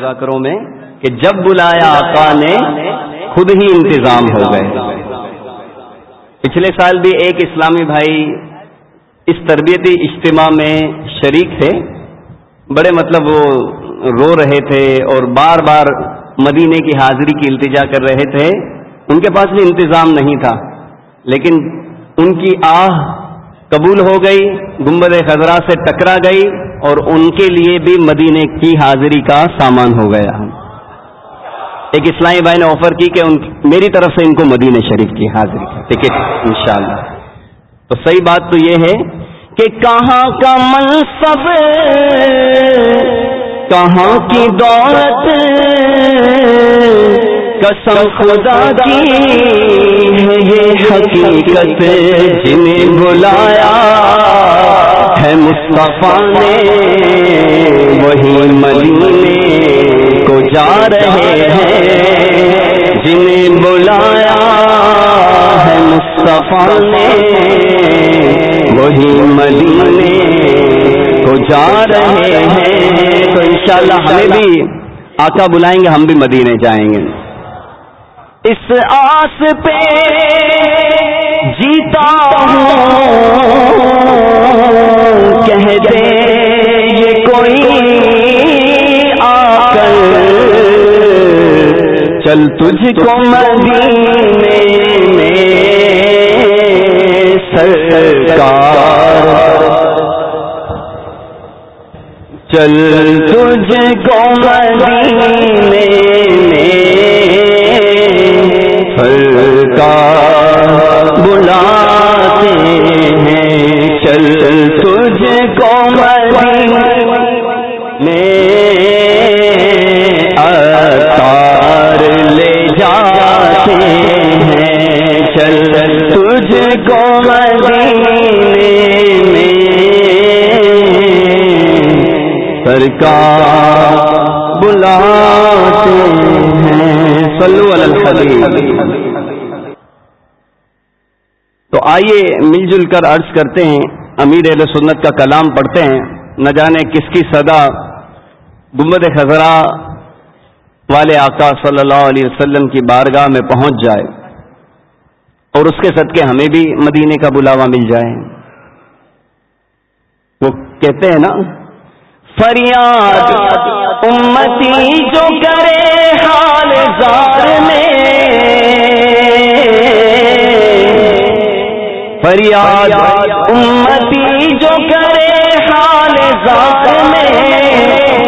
مذاکروں میں کہ جب بلایا آقا نے خود ہی انتظام ہو گئے۔ پچھلے سال بھی ایک اسلامی بھائی اس تربیتی اجتماع میں شریک تھے۔ بڑے مطلب وہ رو رہے تھے اور بار بار مدینے کی حاضری کی التجا کر رہے تھے۔ ان کے پاس بھی انتظام نہیں تھا، لیکن ان کی آہ قبول ہو گئی، گنبد خزرہ سے ٹکرا گئی اور ان کے لیے بھی مدینے کی حاضری کا سامان ہو گیا۔ ایک اسلامی بھائی نے آفر کی کہ ان میری طرف سے ان کو مدینہ شریف کی حاضری کا ٹکٹ انشاءاللہ۔ تو صحیح بات تو یہ ہے کہ کہاں کا منصب، کہاں کی دولت قسم خدا کی ہے یہ حقیقت جنہیں بلایا ہے مصطفیٰ نے، وہی مدینے کو جا رہے ہیں۔ جنہیں بلایا ہے مصطفیٰ نے، وہی مدینے کو جا رہے ہیں۔ تو انشاءاللہ ہمیں بھی آقا بلائیں گے، ہم بھی مدینے جائیں گے۔ اس آس پہ جیتا ہوں۔ کہہ دے یہ کوئی آ کر چل تجھ کو مدینے میں سرکار۔ چل تجھ کو مدینے میں بلاتے ہیں۔ صلو علی الحبیب۔ تو آئیے مل جل کر عرض کرتے ہیں۔ امیر اہل سنت کا کلام پڑھتے ہیں۔ نہ جانے کس کی صدا گمبد خزرہ والے آقا صلی اللہ علیہ وسلم کی بارگاہ میں پہنچ جائے اور اس کے صدقے ہمیں بھی مدینے کا بلاوا مل جائے۔ وہ کہتے ہیں نا فریاد، امتی جو کرے حال زار میں۔ فریاد، امتی جو کرے حال زار میں۔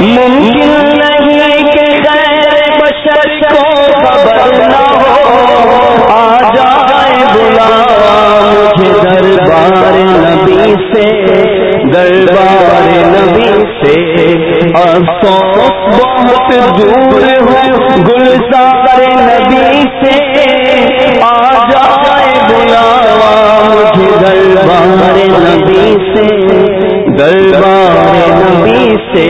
ممکن نہیں کہ غیر بشر کو خبر نہ ہو۔ آ جائے بلا مجھے دربار نبی سے۔ دربار نبی سے افسوس بہت دور ہے گلزار نبی سے آ جائے بلاوا مجھے دربار نبی سے، دربار نبی سے۔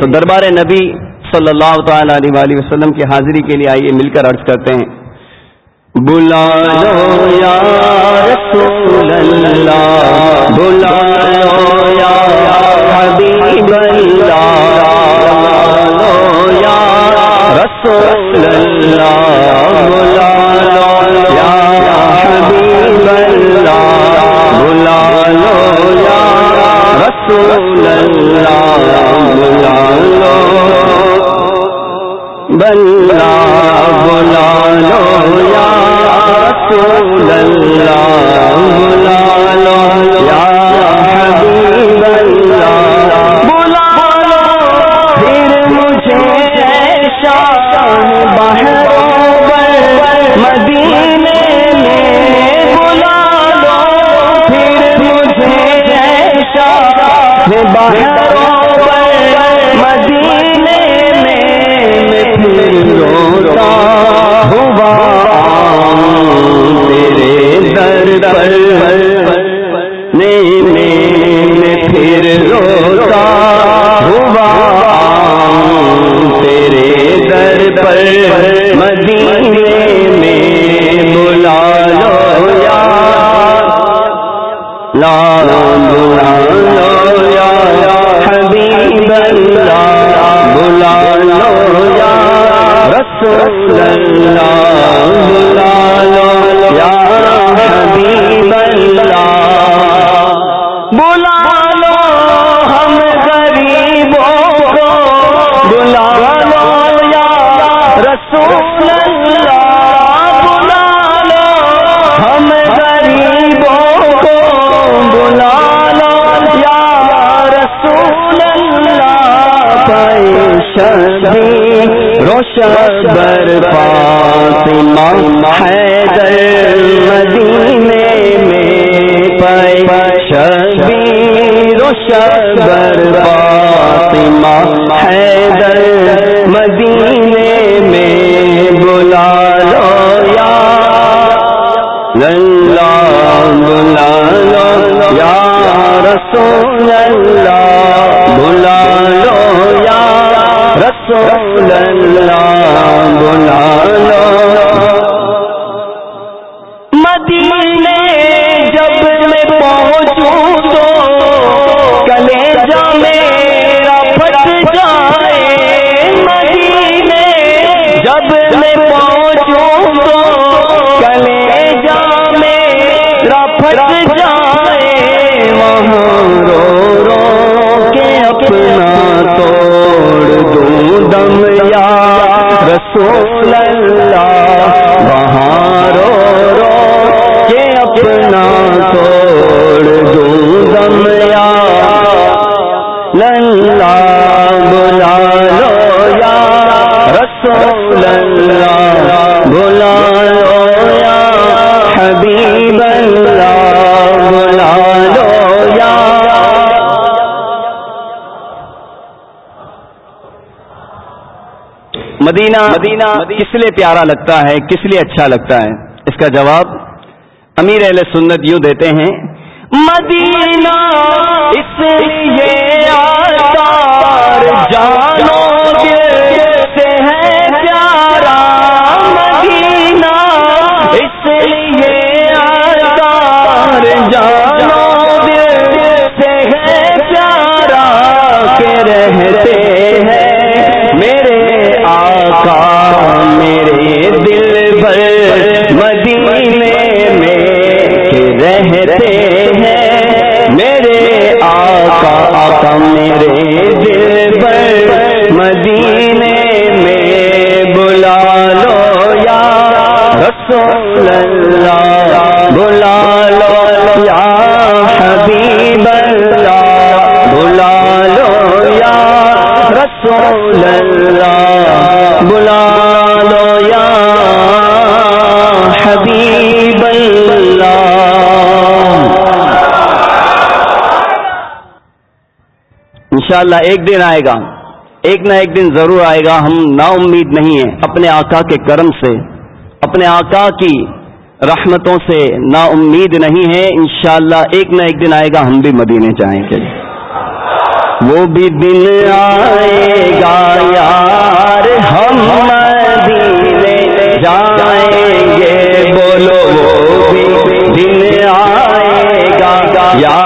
تو دربار نبی صلی اللہ تعالی علیہ وسلم کی حاضری کے لیے آئیے، مل کر عرض کرتے ہیں۔ بلا لو یا رسول اللہ بلا لو شبر فاطمہ حیدر مدینے میں پے شبیر و شبر فاطمہ حیدر مدینے میں بلا لو یا اللہ بلا لو یا رسول اللہ۔ رسول اللہ بلا مدینے جب میں پہنچوں تو کلیجہ میرا پھٹ جائے مدینے جب میں پہنچ رسول اللہ وہاں رو رو کے اپنا چھوڑ دوں دم یا مدینہ مدینہ کس لیے پیارا لگتا ہے کس لیے اچھا لگتا ہے؟ اس کا جواب امیر اہل سنت یوں دیتے ہیں مدینہ اس لیے جانو سے ہے پیارا مدینہ اس لیے جانو انشاءاللہ ایک دن آئے گا۔ ایک نہ ایک دن ضرور آئے گا۔ ہم نا امید نہیں ہیں۔ اپنے آقا کے کرم سے، اپنے آقا کی رحمتوں سے نا امید نہیں ہے انشاءاللہ ایک نہ ایک دن آئے گا۔ ہم بھی مدینے جائیں گے۔ وہ بھی دن آئے گا۔ یار، ہم مدینے جائیں گے۔ بولو، وہ بھی دن آئے گا۔ یار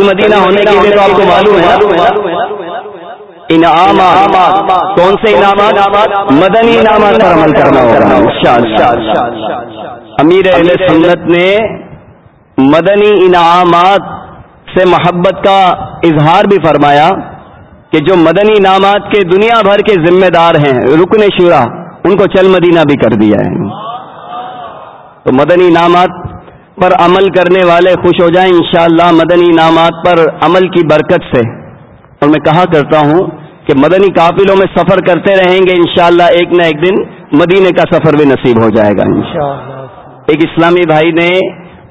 چل مدینہ ہونے کے لیے تو آپ کو معلوم ہے انعامات. کون سے انعامات؟ مدنی انعامات پر عمل کرنا ہوگا امیر اہل سنت نے مدنی انعامات سے محبت کا اظہار بھی فرمایا کہ جو مدنی انعامات کے دنیا بھر کے ذمہ دار ہیں، رکن شورا، ان کو چل مدینہ بھی کر دیا ہے۔ تو مدنی انعامات پر عمل کرنے والے خوش ہو جائیں انشاءاللہ مدنی انعامات پر عمل کی برکت سے۔ اور میں کہا کرتا ہوں کہ مدنی قافلوں میں سفر کرتے رہیں گے انشاءاللہ ایک نہ ایک دن مدینے کا سفر بھی نصیب ہو جائے گا ایک اسلامی بھائی نے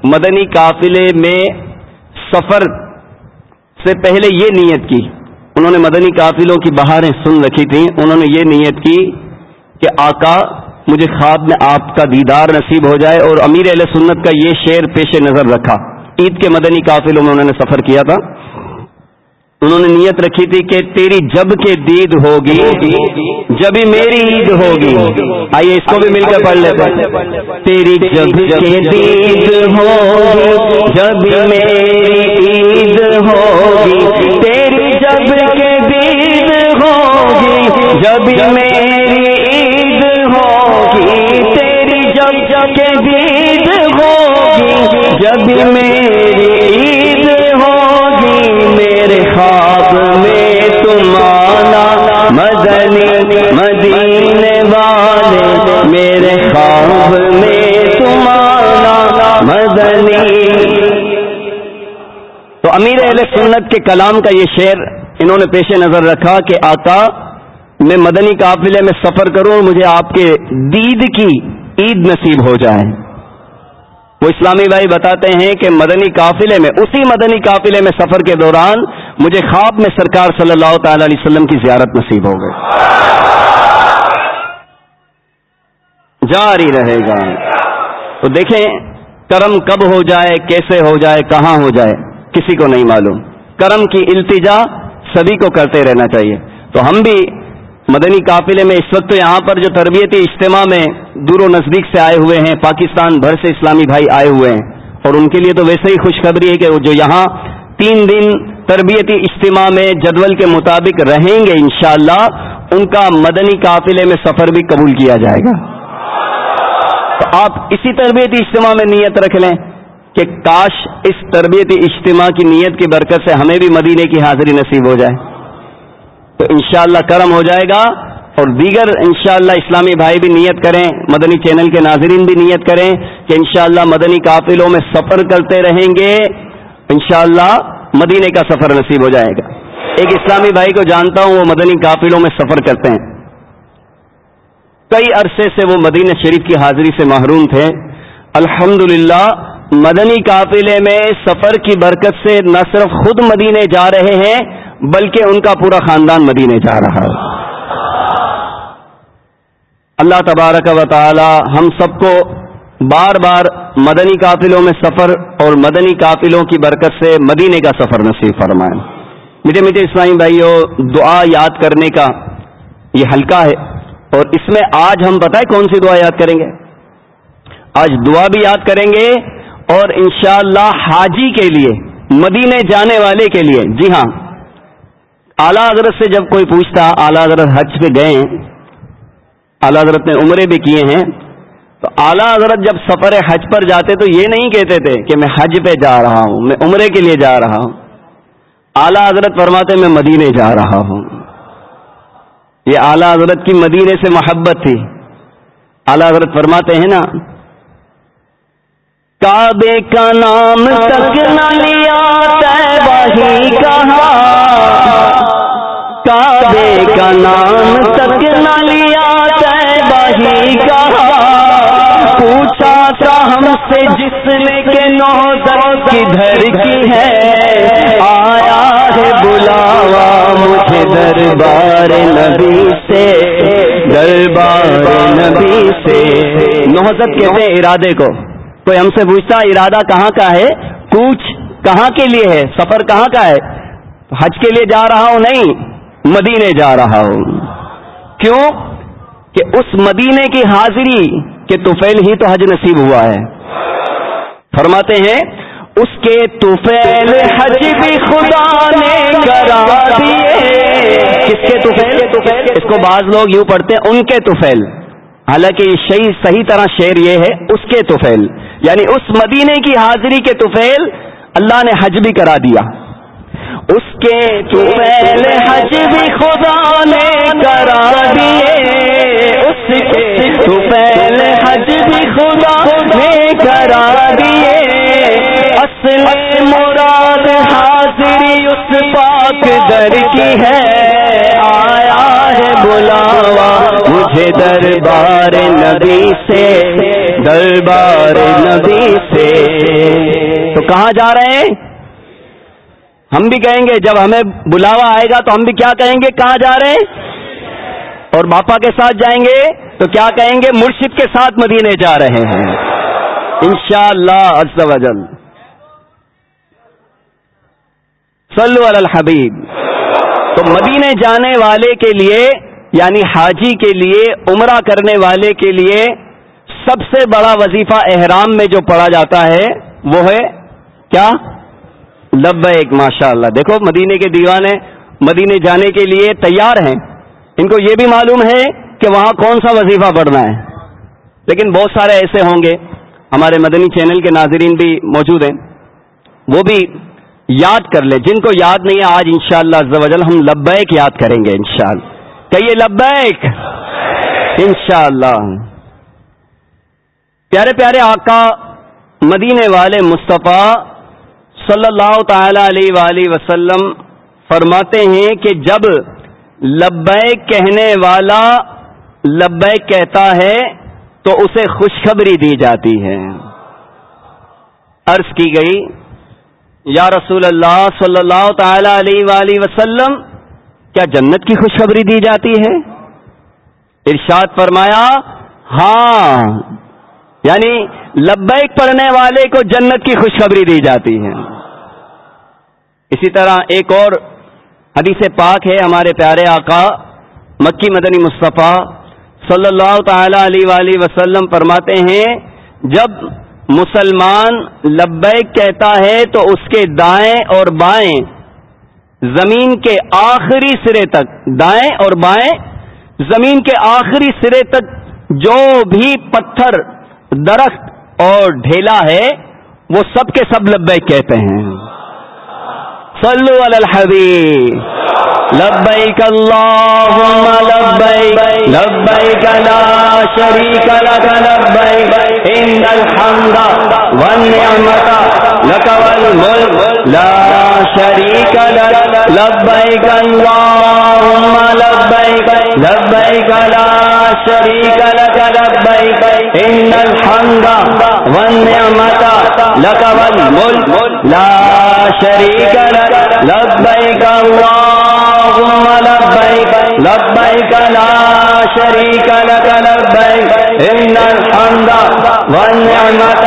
مدنی قافلے میں سفر سے پہلے یہ نیت کی۔ انہوں نے مدنی قافلوں کی بہاریں سن رکھی تھیں۔ انہوں نے یہ نیت کی کہ آقا مجھے خواب میں آپ کا دیدار نصیب ہو جائے اور امیر علیہ سنت کا یہ شعر پیش نظر رکھا۔ عید کے مدنی قافلوں میں انہوں نے سفر کیا تھا۔ انہوں نے نیت رکھی تھی کہ تیری جب کے دید ہوگی، جب ہی میری عید ہوگی۔ آئیے اس کو بھی مل کر پڑھ لیتے تیری جب کے دید ہوگی، جب میری عید ہوگی۔ تیری جب کے دید ہوگی، جب میری جب میری عید خواب میں تم آنا مدنی مدینے والے میرے خواب میں تم آنا مدنی تو امیر اہل سنت کے کلام کا یہ شعر انہوں نے پیش نظر رکھا کہ آقا، میں مدنی قافلے میں سفر کروں اور مجھے آپ کے دید کی عید نصیب ہو جائے۔ وہ اسلامی بھائی بتاتے ہیں کہ مدنی قافلے میں، اسی مدنی قافلے میں سفر کے دوران مجھے خواب میں سرکار صلی اللہ تعالی علیہ وسلم کی زیارت نصیب ہو گئی۔ جاری رہے گا۔ تو دیکھیں، کرم کب ہو جائے، کیسے ہو جائے، کہاں ہو جائے، کسی کو نہیں معلوم۔ کرم کی التجا سبھی کو کرتے رہنا چاہیے۔ تو ہم بھی مدنی قافلے میں اس وقت یہاں پر جو تربیتی اجتماع میں دور و نزدیک سے آئے ہوئے ہیں، پاکستان بھر سے اسلامی بھائی آئے ہوئے ہیں۔ اور ان کے لیے تو ویسے ہی خوشخبری ہے کہ جو یہاں تین دن تربیتی اجتماع میں جدول کے مطابق رہیں گے انشاءاللہ، ان کا مدنی قافلے میں سفر بھی قبول کیا جائے گا۔ تو آپ اسی تربیتی اجتماع میں نیت رکھ لیں کہ کاش اس تربیتی اجتماع کی نیت کی برکت سے ہمیں بھی مدینے کی حاضری نصیب ہو جائے۔ تو انشاءاللہ کرم ہو جائے گا اور دیگر انشاءاللہ اسلامی بھائی بھی نیت کریں، مدنی چینل کے ناظرین بھی نیت کریں کہ انشاءاللہ مدنی قافلوں میں سفر کرتے رہیں گے، انشاءاللہ مدینے کا سفر نصیب ہو جائے گا۔ ایک اسلامی بھائی کو جانتا ہوں، وہ مدنی قافلوں میں سفر کرتے ہیں۔ کئی عرصے سے وہ مدینہ شریف کی حاضری سے محروم تھے۔ الحمد مدنی قافلے میں سفر کی برکت سے نہ صرف خود مدینے جا رہے ہیں بلکہ ان کا پورا خاندان مدینے جا رہا ہے۔ اللہ تبارک و تعالی ہم سب کو بار بار مدنی قافلوں میں سفر اور مدنی قافلوں کی برکت سے مدینے کا سفر نصیب فرمائے میٹھے میٹھے اسلامی بھائیوں دعا یاد کرنے کا یہ حلقہ ہے۔ اور اس میں آج ہم بتائیں کون سی دعا یاد کریں گے؟ آج دعا بھی یاد کریں گے اور انشاءاللہ حاجی کے لیے، مدینے جانے والے کے لیے۔ جی ہاں اعلیٰ حضرت سے جب کوئی پوچھتا، اعلیٰ حضرت حج پہ گئے اعلیٰ حضرت نے عمرے بھی کیے ہیں، تو اعلیٰ حضرت جب سفر حج پر جاتے تو یہ نہیں کہتے تھے کہ میں حج پہ جا رہا ہوں، میں عمرے کے لیے جا رہا ہوں۔ اعلیٰ حضرت فرماتے، میں مدینے جا رہا ہوں۔ یہ اعلیٰ حضرت کی مدینے سے محبت تھی۔ اعلیٰ حضرت فرماتے ہیں نا، کعبے کا نام تک نہ لیا وہی کہا کعبے کا نام تک نہ لیا وہی کہا پوچھا تھا ہم سے جس نے کے نو کدھر کی ہے۔ آیا ہے بلاوا مجھے دربار نبی سے۔ دربار نبی سے۔ نوزت کہتے ہیں ارادے کو۔ کوئی ہم سے پوچھتا ارادہ کہاں کا ہے؟ کوچ کہاں کے لیے ہے؟ سفر کہاں کا ہے؟ حج کے لیے جا رہا ہوں نہیں۔ مدینے جا رہا ہوں۔ کیوں؟ کہ اس مدینے کی حاضری کے توفیل ہی تو حج نصیب ہوا ہے۔ فرماتے ہیں، اس کے توفیل حج بھی خدا نے کرا دیے۔ کس کے توفیل اس کو بعض لوگ یوں پڑھتے ہیں، ان کے توفیل حالانکہ یہ صحیح صحیح طرح شعر یہ ہے، اس کے توفیل یعنی اس مدینے کی حاضری کے توفیل اللہ نے حج بھی کرا دیا۔ اس کے تو پہلے حج بھی خدا نے کرا دیے۔ اس کے تو پہلے حج بھی خدا نے کرا دیے۔ اصل مراد حاضری اس پاک در کی ہے۔ آیا ہے بلاوا مجھے دربار نبی سے۔ دربار نبی سے۔ تو کہاں جا رہے ہیں؟ ہم بھی کہیں گے، جب ہمیں بلاوا آئے گا تو ہم بھی کیا کہیں گے؟ کہاں جا رہے ہیں؟ اور باپا کے ساتھ جائیں گے تو کیا کہیں گے؟ مرشد کے ساتھ مدینے جا رہے ہیں۔ انشاءاللہ شاء اللہ صلو علی الحبیب۔ تو مدینے جانے والے کے لیے یعنی حاجی کے لیے، عمرہ کرنے والے کے لیے سب سے بڑا وظیفہ احرام میں جو پڑھا جاتا ہے، وہ ہے کیا؟ لبیک ماشاء اللہ دیکھو، مدینے کے دیوانے، مدینے جانے کے لیے تیار ہیں۔ ان کو یہ بھی معلوم ہے کہ وہاں کون سا وظیفہ پڑھنا ہے۔ لیکن بہت سارے ایسے ہوں گے۔ ہمارے مدنی چینل کے ناظرین بھی موجود ہیں۔ وہ بھی یاد کر لیں۔ جن کو یاد نہیں ہے، آج انشاءاللہ شاء اللہ ہم لبیک یاد کریں گے، انشاءاللہ۔ کہیے لبیک۔ انشاءاللہ۔ پیارے پیارے آقا، مدینے والے مصطفیٰ صلی اللہ تعالی علیہ وآلہ وسلم فرماتے ہیں کہ جب لبیک کہنے والا لبیک کہتا ہے تو اسے خوشخبری دی جاتی ہے۔ عرض کی گئی، یا رسول اللہ صلی اللہ تعالی علیہ وآلہ وسلم، کیا جنت کی خوشخبری دی جاتی ہے؟ ارشاد فرمایا ہاں یعنی لبیک پڑھنے والے کو جنت کی خوشخبری دی جاتی ہے۔ اسی طرح ایک اور حدیث پاک ہے ہمارے پیارے آقا مکی مدنی مصطفیٰ صلی اللہ تعالی علیہ وآلہ وسلم فرماتے ہیں، جب مسلمان لبیک کہتا ہے تو اس کے دائیں اور بائیں زمین کے آخری سرے تک، دائیں اور بائیں زمین کے آخری سرے تک جو بھی پتھر، درخت اور ڈھیلا ہے، وہ سب کے سب لبیک کہتے ہیں۔ صلو علی الحبیب۔ لبیک اللہم لبیک لبیک لا شریک لک، لبیک، ان الحمد والنعمت لک والملک لا شریک لک، لبیک اللہم لبیک لبیک لا شریک لک، لبیک، ان الحمد والنعمت لك والملك. لا شريك لك. لبيك اللهم لبيك. لبيك لا شريك لك. لبيك. إن الحمد والنعمة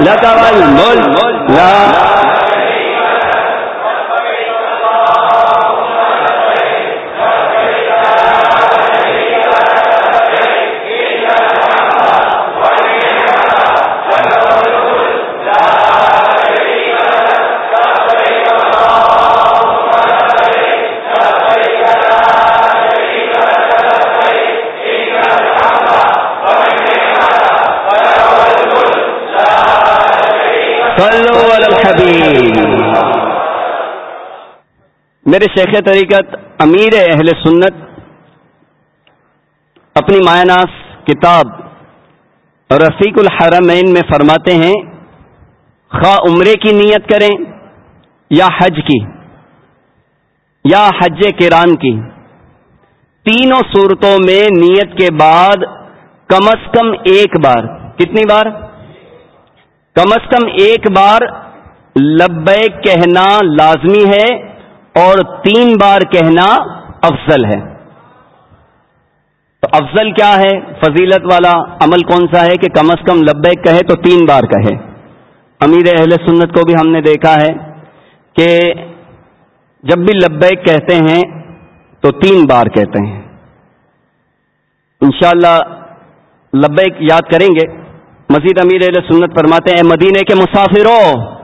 لك والملك. لا میرے شیخ طریقت، امیر اہل سنت، اپنی مایاناس کتاب رفیق الحرمین میں فرماتے ہیں، خواہ عمرے کی نیت کریں یا حج کی، یا حج کران کی، تینوں صورتوں میں نیت کے بعد کم از کم ایک بار، کتنی بار؟ کم از کم ایک بار لبیک کہنا لازمی ہے اور تین بار کہنا افضل ہے۔ تو افضل کیا ہے؟ فضیلت والا عمل کون سا ہے کہ کم از کم لبیک کہے تو تین بار کہے۔ امیر اہل سنت کو بھی ہم نے دیکھا ہے کہ جب بھی لبیک کہتے ہیں تو تین بار کہتے ہیں۔ انشاءاللہ اللہ لبیک یاد کریں گے۔ مزید امیر اہل سنت فرماتے ہیں مدینے کے مسافروں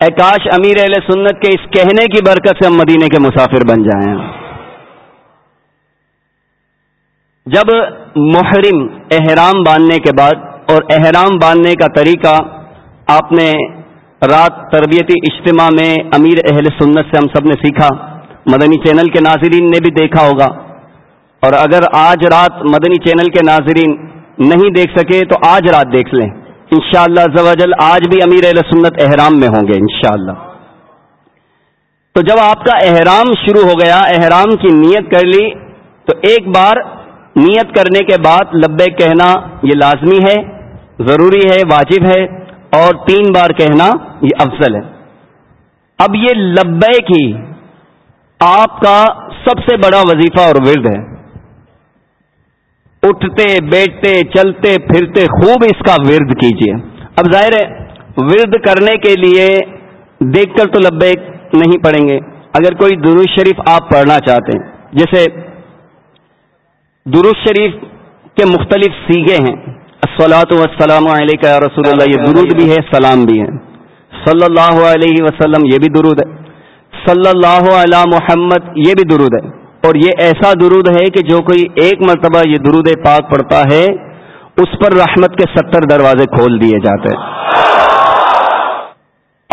اے کاش امیر اہل سنت کے اس کہنے کی برکت سے ہم مدینے کے مسافر بن جائیں۔ جب محرم احرام باندھنے کے بعد اور احرام باندھنے کا طریقہ آپ نے رات تربیتی اجتماع میں امیر اہل سنت سے ہم سب نے سیکھا، مدنی چینل کے ناظرین نے بھی دیکھا ہوگا۔ اور اگر آج رات مدنی چینل کے ناظرین نہیں دیکھ سکے تو آج رات دیکھ لیں۔ انشاءاللہ شاء اللہ آج بھی امیر سنت احرام میں ہوں گے، انشاءاللہ۔ تو جب آپ کا احرام شروع ہو گیا، احرام کی نیت کر لی، تو ایک بار نیت کرنے کے بعد لبے کہنا یہ لازمی ہے، ضروری ہے، واجب ہے، اور تین بار کہنا یہ افضل ہے۔ اب یہ لبے کی آپ کا سب سے بڑا وظیفہ اور ورد ہے۔ اٹھتے، بیٹھتے، چلتے، پھرتے، خوب اس کا ورد کیجیے اب ظاہر ہے، ورد کرنے کے لیے دیکھ کر تو لبے نہیں پڑھیں گے۔ اگر کوئی درود شریف آپ پڑھنا چاہتے ہیں، جیسے درود شریف کے مختلف سیگے ہیں۔ السلاۃ وسلام علیہ رسول اللہ، یہ درود بھی ہے، سلام بھی ہے۔ صلی اللہ علیہ وسلم، یہ بھی درود ہے۔ صلی اللہ علیہ محمد، یہ بھی درود ہے۔ اور یہ ایسا درود ہے کہ جو کوئی ایک مرتبہ یہ درود پاک پڑتا ہے، اس پر رحمت کے ستر دروازے کھول دیے جاتے ہیں۔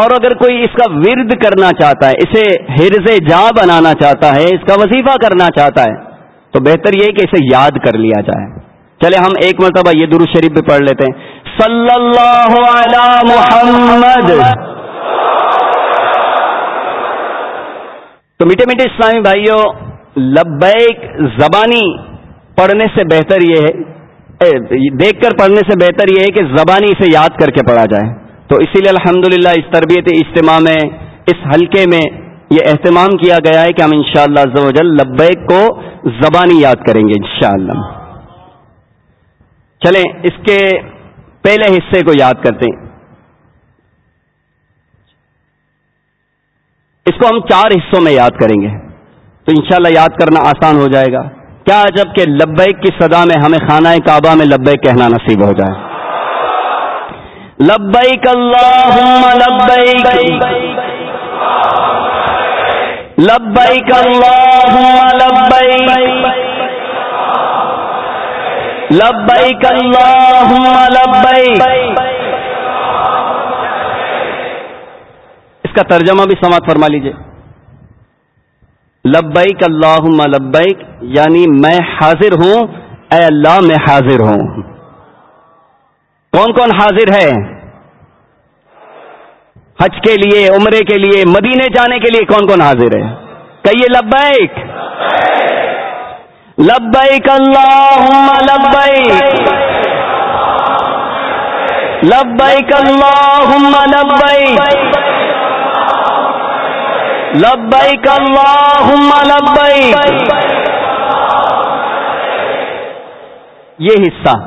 اور اگر کوئی اس کا ورد کرنا چاہتا ہے، اسے ہرز جا بنانا چاہتا ہے، اس کا وظیفہ کرنا چاہتا ہے، تو بہتر یہ کہ اسے یاد کر لیا جائے۔ چلے، ہم ایک مرتبہ یہ درو شریف بھی پڑھ لیتے ہیں۔ صلی اللہ علی محمد۔ تو میٹھے میٹھے اسلامی بھائیوں لبیک زبانی پڑھنے سے بہتر یہ ہے دیکھ کر پڑھنے سے بہتر یہ ہے کہ زبانی اسے یاد کر کے پڑھا جائے۔ تو اسی لیے الحمدللہ اس تربیت اجتماع میں، اس حلقے میں یہ اہتمام کیا گیا ہے کہ ہم انشاءاللہ شاء اللہ لبیک کو زبانی یاد کریں گے انشاءاللہ۔ چلیں، اس کے پہلے حصے کو یاد کرتے ہیں۔ اس کو ہم چار حصوں میں یاد کریں گے۔ تو انشاءاللہ یاد کرنا آسان ہو جائے گا۔ کیا جبکہ لبیک کی صدا میں ہمیں خانہ کعبہ میں لبیک کہنا نصیب ہو جائے۔ لبیک اللہ لبیک۔ لبیک اللہم، لبیک۔ لبیک اللہم، لبیک۔ اس کا ترجمہ بھی سماعت فرما لیجیے۔ لبیک اللہم لبیک یعنی میں حاضر ہوں، اے اللہ میں حاضر ہوں۔ کون کون حاضر ہے؟ حج کے لیے، عمرے کے لیے، مدینے جانے کے لیے کون کون حاضر ہے؟ کہیے لبیک۔ لبیک اللہ لبیک۔ لبیک اللہ لبیک۔ لبیک اللہ لبیک. یہ حصہ،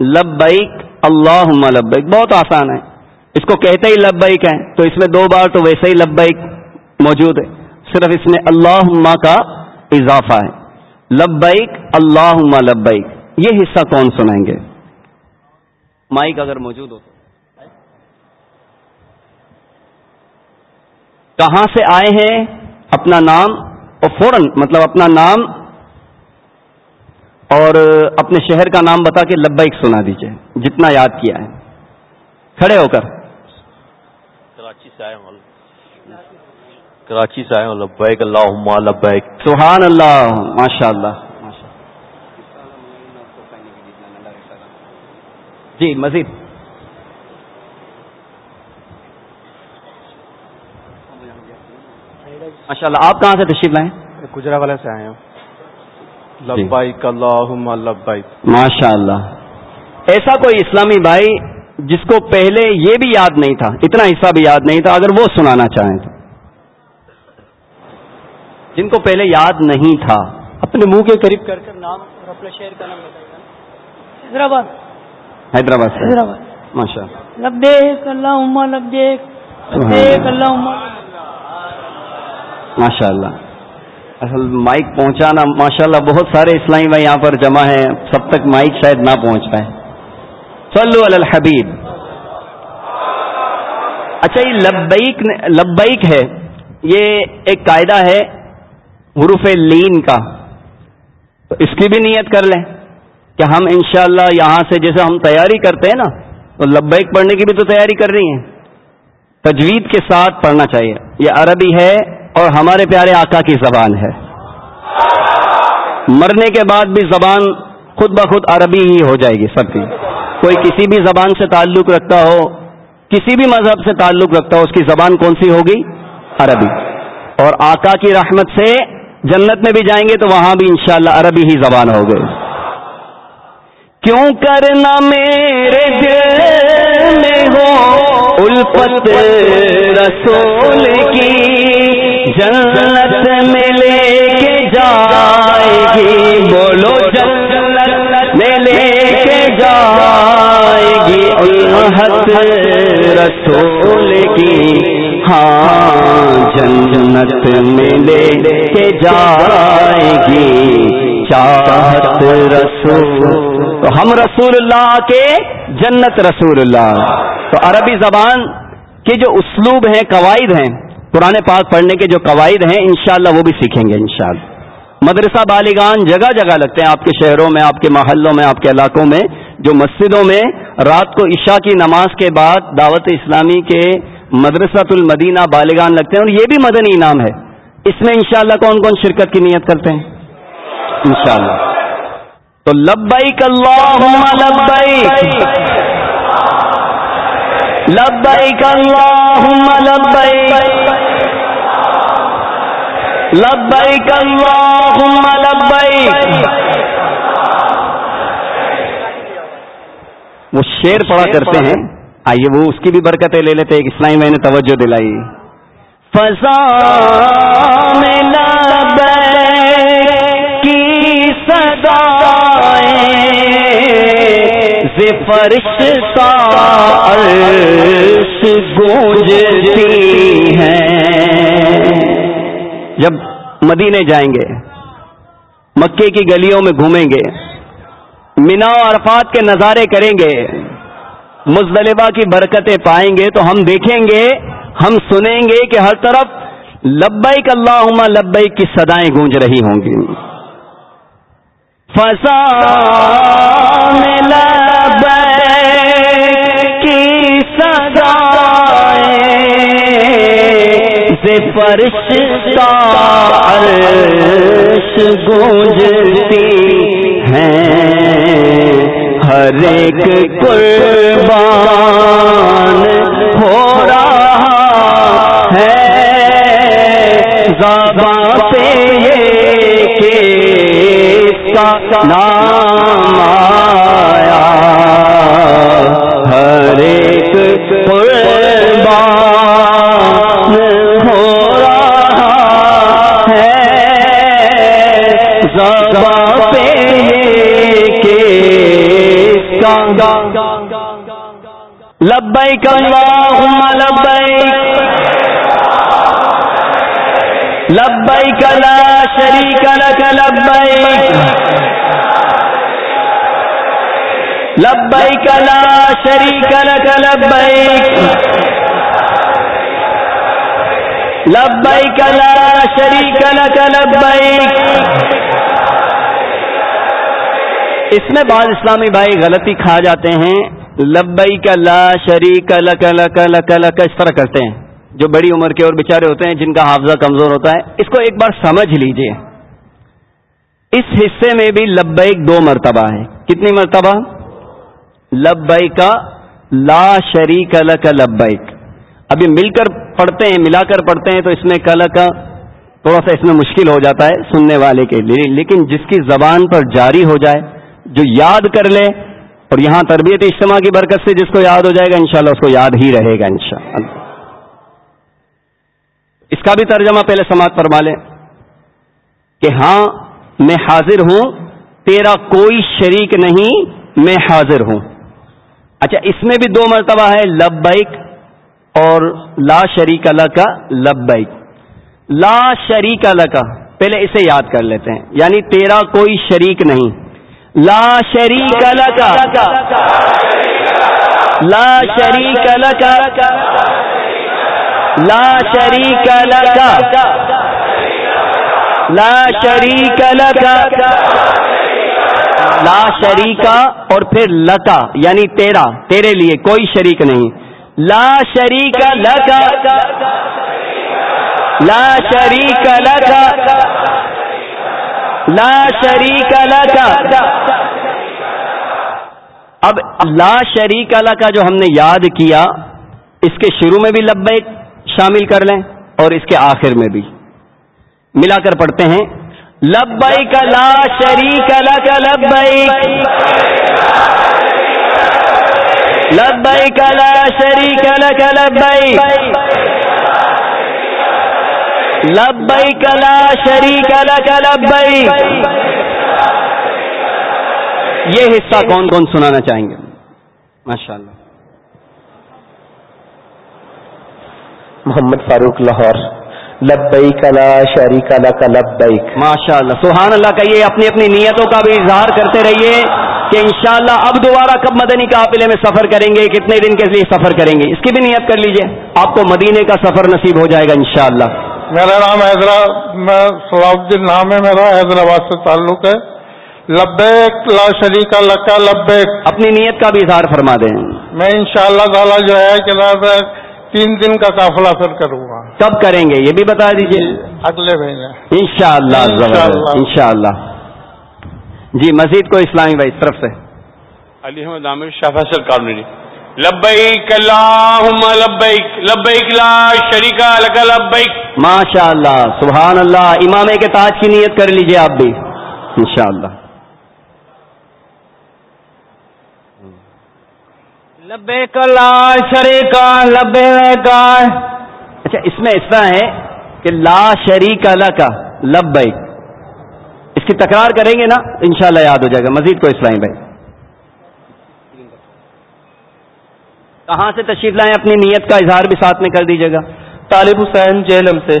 لبیک اللہ لبیک. بہت آسان ہے۔ اس کو کہتے ہی لبیک ہیں۔ تو اس میں دو بار تو ویسے ہی لبیک موجود ہے۔ صرف اس میں اللہ کا اضافہ ہے۔ لبیک اللہ لبیک۔ یہ حصہ کون سنائیں گے؟ مائک اگر موجود ہو کہاں سے آئے ہیں؟ اپنا نام اور فوراً مطلب اپنا نام اور اپنے شہر کا نام بتا کے لبیک سنا دیجیے جتنا یاد کیا ہے۔ کھڑے ہو کر۔ سے آئے ہوں۔ کراچی سے آئے ہوں۔ لبیک اللہ لبیک۔ سبحان اللہ ماشاء اللہ جی مزید۔ ماشاء اللہ آپ کہاں سے تشریف لائیں گجرا والے سے آئے ہیں لبیک اللہ لبیک۔ ماشاء اللہ ایسا کوئی اسلامی بھائی جس کو پہلے یہ بھی یاد نہیں تھا اتنا حصہ بھی یاد نہیں تھا اگر وہ سنانا چاہیں تو۔ جن کو پہلے یاد نہیں تھا اپنے منہ کے قریب کر کر نام اور اپنے شہر کا نام بتائیے۔ حیدرآباد۔ حیدرآباد حیدرآباد۔ ماشاء لبیک اللہ عما لبیک۔ لبیک اللہ عما ماشاء اللہ اصل مائک پہنچانا ماشاء اللہ بہت سارے اسلامی بھائی یہاں پر جمع ہیں، سب تک مائک شاید نہ پہنچ پائے۔ صلو علی الحبیب۔ اچھا یہ لبیک لبیک ہے۔ یہ ایک قاعدہ ہے حروف لین کا۔ تو اس کی بھی نیت کر لیں کہ ہم انشاءاللہ یہاں سے جیسے ہم تیاری کرتے ہیں نا، تو لبیک پڑھنے کی بھی تو تیاری کر رہی ہیں۔ تجوید کے ساتھ پڑھنا چاہیے۔ یہ عربی ہے۔ اور ہمارے پیارے آقا کی زبان ہے۔ مرنے کے بعد بھی زبان خود بخود عربی ہی ہو جائے گی سب کی۔ کوئی کسی بھی زبان سے تعلق رکھتا ہو، کسی بھی مذہب سے تعلق رکھتا ہو، اس کی زبان کون سی ہوگی؟ عربی۔ اور آقا کی رحمت سے جنت میں بھی جائیں گے تو وہاں بھی انشاءاللہ عربی ہی زبان ہو گئے کیوں کرنا میرے دل میں ہو الفت رسول کی؟ جنت میں لے کے جائے گی بولو جنت میں لے کے جائے گی الحت رسول کی۔ ہاں جنت میں لے کے جائے گی چاہت رسول۔ تو ہم رسول اللہ کے، جنت رسول اللہ۔ تو عربی زبان کے جو اسلوب ہیں، قواعد ہیں پرانے پاک پڑھنے کے جو قواعد ہیں، انشاءاللہ وہ بھی سیکھیں گے انشاءاللہ۔ مدرسہ بالیگان جگہ جگہ لگتے ہیں، آپ کے شہروں میں، آپ کے محلوں میں، آپ کے علاقوں میں، جو مسجدوں میں رات کو عشاء کی نماز کے بعد دعوت اسلامی کے مدرسۃ المدینہ بالیگان لگتے ہیں، اور یہ بھی مدنی انعام ہے۔ اس میں انشاءاللہ کون کون شرکت کی نیت کرتے ہیں؟ انشاءاللہ۔ تو لبیک اللہم لبیک۔ لبیک اللہم لبیک۔ لبیک اللہم لبیک. وہ شیر پڑا کرتے ہیں۔ آئیے وہ اس کی بھی برکتیں لے لیتے ایک اسلامی میں نے توجہ دلائی۔ فضا میں لبیک کی فرشتہ عرش گونجتی ہیں۔ جب مدینے جائیں گے، مکے کی گلیوں میں گھومیں گے، مینا عرفات کے نظارے کریں گے مزدلبہ کی برکتیں پائیں گے تو ہم دیکھیں گے، ہم سنیں گے کہ ہر طرف لبیک اللہ لبیک کی صدائیں گونج رہی ہوں گی۔ فسا فرشتہ عرش گونجتی ہیں۔ ہر ایک قربان ہو رہا ہے۔ زبان پہ یہ کہ نام آیا۔ ہر ایک لبیک اللہم لبیک. لبیک لا شریک لک لبیک. لبیک لا شریک لک لبیک. لبیک لا شریک لک لبیک. اس میں بعض اسلامی بھائی غلطی کھا جاتے ہیں لبیک لا شریک لک لک لک لک، اس طرح کرتے ہیں۔ جو بڑی عمر کے اور بیچارے ہوتے ہیں، جن کا حافظہ کمزور ہوتا ہے۔ اس کو ایک بار سمجھ لیجیے۔ اس حصے میں بھی لبیک دو مرتبہ ہے کتنی مرتبہ؟ لبیک کا لا شریک لک لبیک۔ ابھی مل کر پڑھتے ہیں، ملا کر پڑھتے ہیں، تو اس میں کل کا تھوڑا سا اس میں مشکل ہو جاتا ہے سننے والے کے لیے۔ لیکن جس کی زبان پر جاری ہو جائے، جو یاد کر لے اور یہاں تربیت اجتماع کی برکت سے جس کو یاد ہو جائے گا، انشاءاللہ اس کو یاد ہی رہے گا، انشاءاللہ۔ اس کا بھی ترجمہ پہلے سماعت فرما لیں کہ ہاں میں حاضر ہوں، تیرا کوئی شریک نہیں، میں حاضر ہوں۔ اچھا اس میں بھی دو مرتبہ ہے، لبیک اور لا شریک اللہ کا لبیک۔ لا شریک اللہ کا پہلے اسے یاد کر لیتے ہیں۔ یعنی تیرا کوئی شریک نہیں۔ لا شریک اللہ لا شریک اللہ لا شریک لکا لا شریک لکا لا شریکا اور پھر لتا یعنی تیرا. تیرے لیے کوئی شریک نہیں. لا شریک لک. لا شریک لک. لا شریک لک. اب لا شریک اللہ کا جو ہم نے یاد کیا، اس کے شروع میں بھی لبیک شامل کر لیں اور اس کے آخر میں بھی۔ ملا کر پڑھتے ہیں۔ لبیک لا شریک لک، لبیک. لبیک لا شریک لک، لبیک. لبیک لا شریک لک لبیک. یہ حصہ کون کون سنانا چاہیں گے؟ ماشاء اللہ محمد فاروق لاہور. لبیک لا شریک لک لبیک. ماشاء اللہ سبحان اللہ کہیے اپنی اپنی نیتوں کا بھی اظہار کرتے رہیے کہ انشاءاللہ اب دوبارہ کب مدنی قافلے میں سفر کریں گے کتنے دن کے لیے سفر کریں گے؟ اس کی بھی نیت کر لیجیے. آپ کو مدینے کا سفر نصیب ہو جائے گا انشاءاللہ. میرا نام حیدرآباد میں صلاح الدین نام ہے میرا حیدرآباد سے تعلق ہے۔ لبیک لا شریک لکا لبیک۔ اپنی نیت کا بھی اظہار فرما دیں۔ میں انشاءاللہ تعالی جو ہے کہ تین دن کا قافلہ سر کروں گا۔ کب کریں گے؟ یہ بھی بتا دیجیے اگلے مہینے۔ انشاءاللہ انشاءاللہ۔ جی مزید کو اسلامی بھائی طرف سے۔ علی احمد عامر شاہ فیصل کارنری لبیک اللہم لبیک لبیک لا شریکہ لکا لبیک۔ ماشاء اللہ سبحان اللہ امام کے تاج کی نیت کر لیجیے آپ بھی انشاءاللہ۔ لبے لا شریک لبے کا اچھا اس میں اس طرح ہے کہ لا شریک اللہ کا لب اس کی تکرار کریں گے نا انشاءاللہ یاد ہو جائے گا۔ مزید کو اسلام بھائی۔ کہاں سے تشریف لائیں؟ اپنی نیت کا اظہار بھی ساتھ میں کر دیجیے گا۔ طالب حسین جیلم سے۔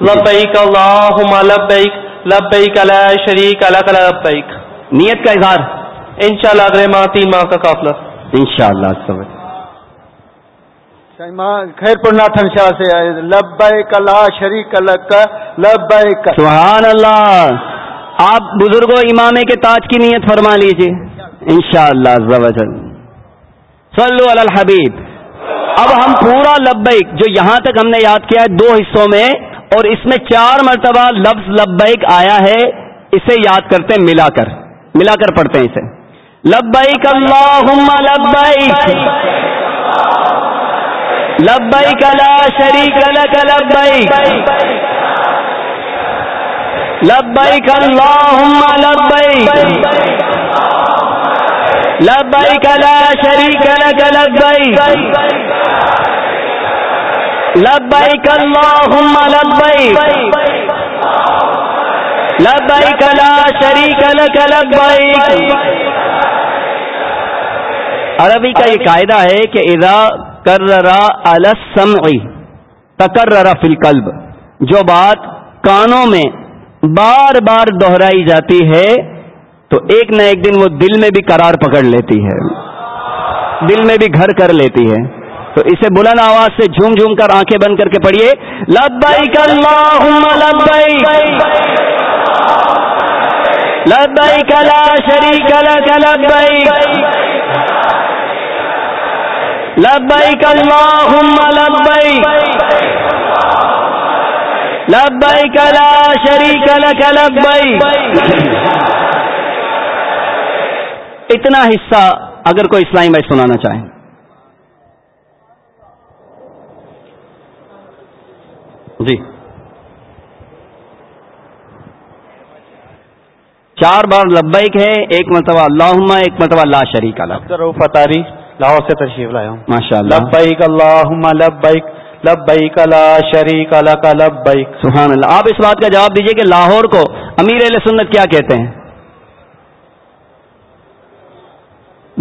لبیک اللہم لبیک لبیک لا شریک لک لبیک۔ نیت کا اظہار۔ انشاءاللہ اگلے ماہ تین ماہ کا قافلہ۔ انشاءاللہ خیر پور ناتھن شاہ سے لبیک لا شریک لک لبیک۔ سبحان اللہ۔ آپ بزرگوں امامے کے تاج کی نیت فرما لیجیے۔ انشاءاللہ شاء صلو علی الحبیب۔ اب ہم پورا لبیک، جو یہاں تک ہم نے یاد کیا ہے، دو حصوں میں، اور اس میں چار مرتبہ لفظ لبیک آیا ہے، اسے یاد کرتے ہیں، ملا کر۔ ملا کر پڑھتے ہیں اسے۔ لبیک اللہم لبیک۔ لبیک لا شریک لک لبیک۔ لبیک اللہم لبیک۔ لبیک لا شریک لک لبیک. لبیک اللہم لبیک. لبیک لا شریک لک لبیک. عربی کا یہ قاعدہ ہے کہ اذا کررا السمع تکرر فی القلب، جو بات کانوں میں بار بار دہرائی جاتی ہے تو ایک نہ ایک دن وہ دل میں بھی قرار پکڑ لیتی ہے۔ دل میں بھی گھر کر لیتی ہے۔ تو اسے بلند آواز سے جھوم جھوم کر آنکھیں بند کر کے پڑھیے۔ لبیک اللہم لبیک۔ لبیک لا شریک لک لبیک۔ لبیک اللہم لبیک۔ لبیک لا شریک لک لبیک۔ اتنا حصہ اگر کوئی اسلامی بھائی سنانا چاہیں جی۔ چار بار لبیک ہے ایک مرتبہ اللہ ایک مرتبہ لا شریک اللہ فتاری لاہور سے تشریف لایا ہوں۔ ماشاء اللہ لبیک اللہم لبیک لبیک لا شریک لک لبیک۔ سبحان اللہ۔ آپ اس بات کا جواب دیجیے کہ لاہور کو امیر علیہ سنت کیا کہتے ہیں؟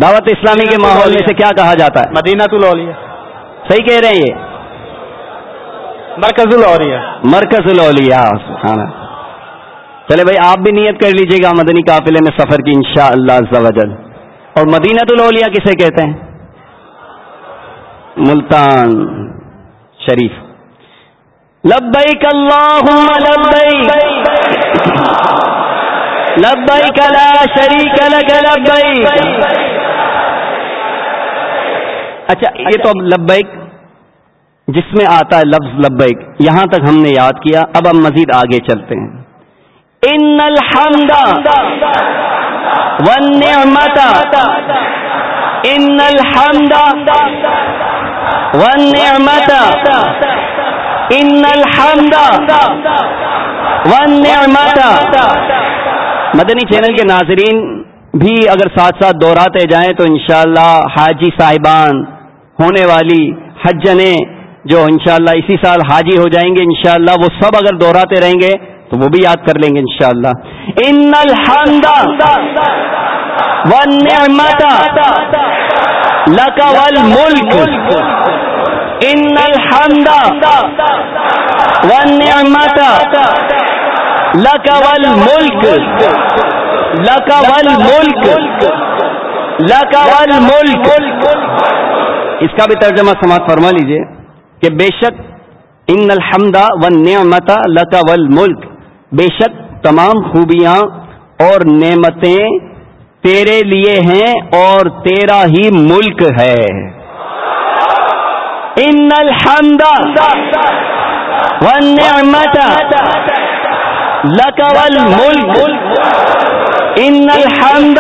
دعوت اسلامی کے ماحول میں سے کیا کہا جاتا ہے؟ مدینہ الاولیاء صحیح کہہ رہے ہیں یہ؟ مرکز الاولیاء مرکز الاولیاء سبحان اللہ۔ چلے بھائی آپ بھی نیت کر لیجیے گا مدنی قافلے میں سفر کی انشاءاللہ شاء اللہ اور مدینہ الاولیاء کسے کہتے ہیں؟ ملتان شریف۔ لبیک اللہم لبیک۔ لبیک لا شریک لک لبیک۔ اچھا یہ تو اب لبیک جس میں آتا ہے لفظ لبیک یہاں تک ہم نے یاد کیا اب ہم مزید آگے چلتے ہیں۔ ان الحمد والنعمت ان الحمد والنعمت ان الحمد والنعمت۔ مدنی چینل کے ناظرین بھی اگر ساتھ ساتھ دوہراتے جائیں تو انشاءاللہ حاجی صاحبان ہونے والی حجنے جو انشاءاللہ اسی سال حاجی ہو جائیں گے، انشاءاللہ وہ سب اگر دوہراتے رہیں گے تو وہ بھی یاد کر لیں گے انشاءاللہ۔ ان الحمد والنعمت لك والملك۔ ان الحمد والنعمت لك والملك۔ لك والملك۔ لك والملك۔ اس کا بھی ترجمہ سماعت فرما لیجیے کہ بے شک ان الحمد والنعمت لك والملک بے شک تمام خوبیاں اور نعمتیں تیرے لیے ہیں اور تیرا ہی ملک ہے۔ ان الحمد والنعمت لك والملك ان الحمد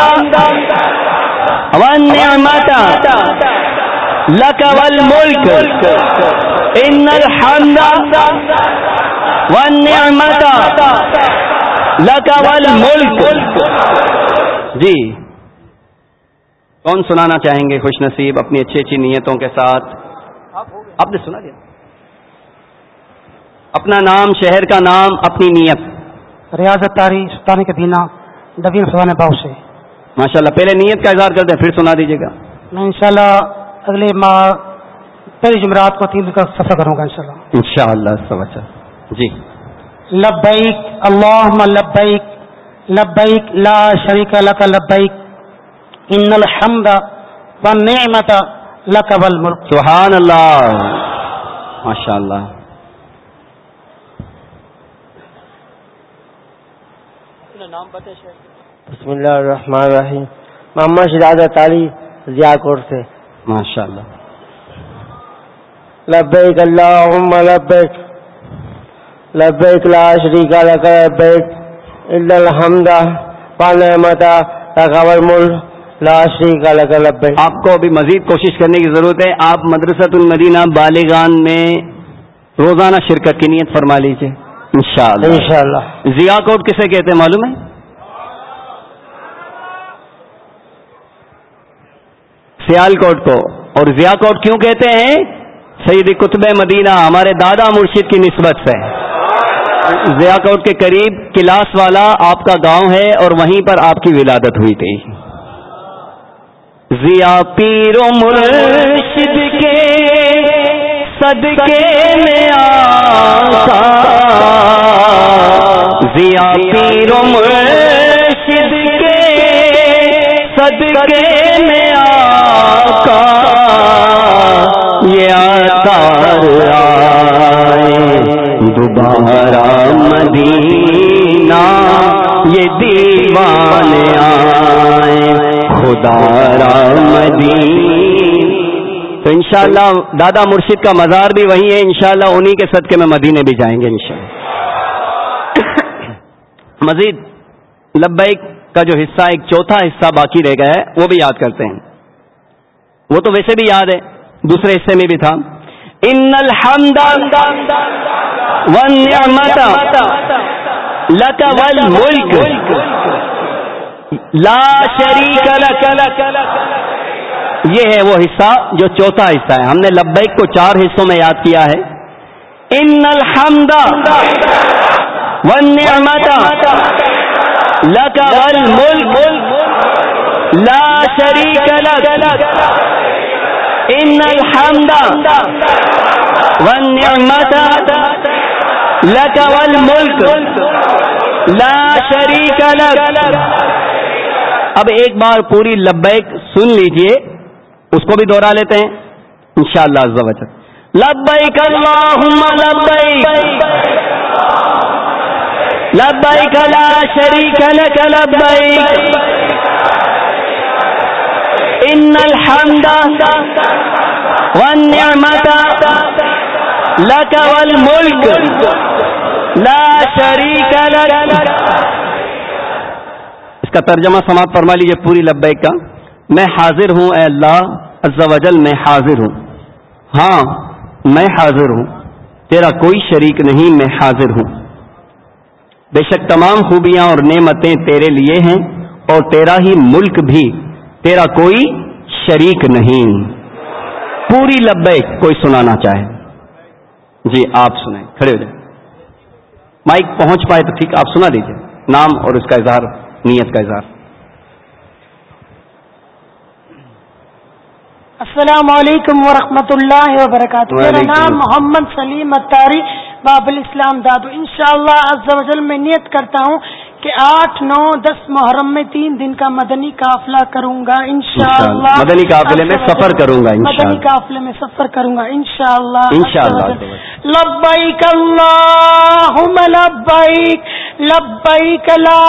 والنعمت لك والملك. ان الحمد والملك. جی کون سنانا چاہیں گے خوش نصیب اپنی اچھی اچھی نیتوں کے ساتھ؟ آپ نے سنا دیا؟ اپنا نام شہر کا نام اپنی نیت۔ ریاضت تاری سلطان باؤ سے۔ ماشاء اللہ پہلے نیت کا اظہار کرتے ہیں پھر سنا دیجیے گا۔ میں انشاءاللہ اگلے ماہ پہلی جمعرات کو تین کا سفر کروں گا انشاءاللہ۔ انشاءاللہ سب اچھا جی۔ لبیک اللہم لبیک لبیک لا شریک لک لبیک ان الحمد والنعمت لک والملک۔ سبحان اللہ ماشاء اللہ نام بتائیں بسم اللہ الرحمن الرحیم۔ محمد شہزاد علی ضیاء کوٹ سے۔ ماشاء اللہ لبیک اللہم لبیک لبیک لا شریک لک لبیک الا الحمد ونعمت لک والملک لا شریک لک لبیک۔ آپ کو ابھی مزید کوشش کرنے کی ضرورت ہے آپ مدرسۃ المدینہ بالغان میں روزانہ شرکت کی نیت فرما لیجیے انشاءاللہ۔ انشاءاللہ۔ ضیاء کوٹ کسے کہتے ہیں معلوم ہے؟ سیال کوٹ کو۔ اور ضیاء کوٹ کیوں کہتے ہیں؟ سید قطب مدینہ، ہمارے دادا مرشد کی نسبت سے۔ ضیاء کوٹ کے قریب کلاس والا آپ کا گاؤں ہے اور وہیں پر آپ کی ولادت ہوئی تھی۔ ضیا پیر و مرشد کے صدقے میں آقا ضیا پیر و مرشد کے صدقے مدینہ، یہ دیوان آئے۔ خدا را مدین۔ تو انشاءاللہ دادا مرشد کا مزار بھی وہی ہے، انشاءاللہ انہی کے صدقے میں مدینے بھی جائیں گے انشاءاللہ۔ مزید، لبیک کا جو حصہ، ایک چوتھا حصہ باقی رہ گیا ہے، وہ بھی یاد کرتے ہیں۔ وہ تو ویسے بھی یاد ہے، دوسرے حصے میں بھی تھا۔ ان الحمد والنعمت لك والملك. لا شریک لك. یہ ہے وہ حصہ جو چوتھا حصہ ہے. ہم نے لبیک کو چار حصوں میں یاد کیا ہے. ان الحمد. والنعمت. لك والملك لا شریک لك. ان الحمد. والنعمت. لك والملك لا شریک لك اب ایک بار پوری لبیک سن لیجیے، اس کو بھی دوہرا لیتے ہیں، انشاءاللہ عز و جل. لبیک اللہم لبیک. لبیک لا شریک لک لبیک. ان الحمد والنعمة لك والملك. لا شريك لك. اس کا ترجمہ سماعت فرما لیجیے پوری لبیک کا. میں حاضر ہوں اے اللہ، عز و جل میں حاضر ہوں. ہاں میں حاضر ہوں. تیرا کوئی شریک نہیں، میں حاضر ہوں. بے شک تمام خوبیاں اور نعمتیں تیرے لیے ہیں اور تیرا ہی ملک بھی. تیرا کوئی شریک نہیں. پوری لبیک کوئی سنانا چاہے. جی آپ سنیں کھڑے ہو جائیں۔ مائک پہنچ پائے تو ٹھیک آپ سنا دیجیے نام اور اس کا اظہار نیت کا اظہار۔ السلام علیکم ورحمۃ اللہ وبرکاتہ۔ میرا نام۔ محمد سلیم اتاری باب الاسلام دادو۔ انشاءاللہ و جل میں نیت کرتا ہوں کہ آٹھ نو دس محرم میں تین دن کا مدنی قافلہ کروں گا انشاءاللہ مدنی قافلے میں۔ سفر کروں گا۔ مدنی قافلے میں سفر کروں گا انشاءاللہ انشاءاللہ۔ لبیک اللہم لبیک لبیک لا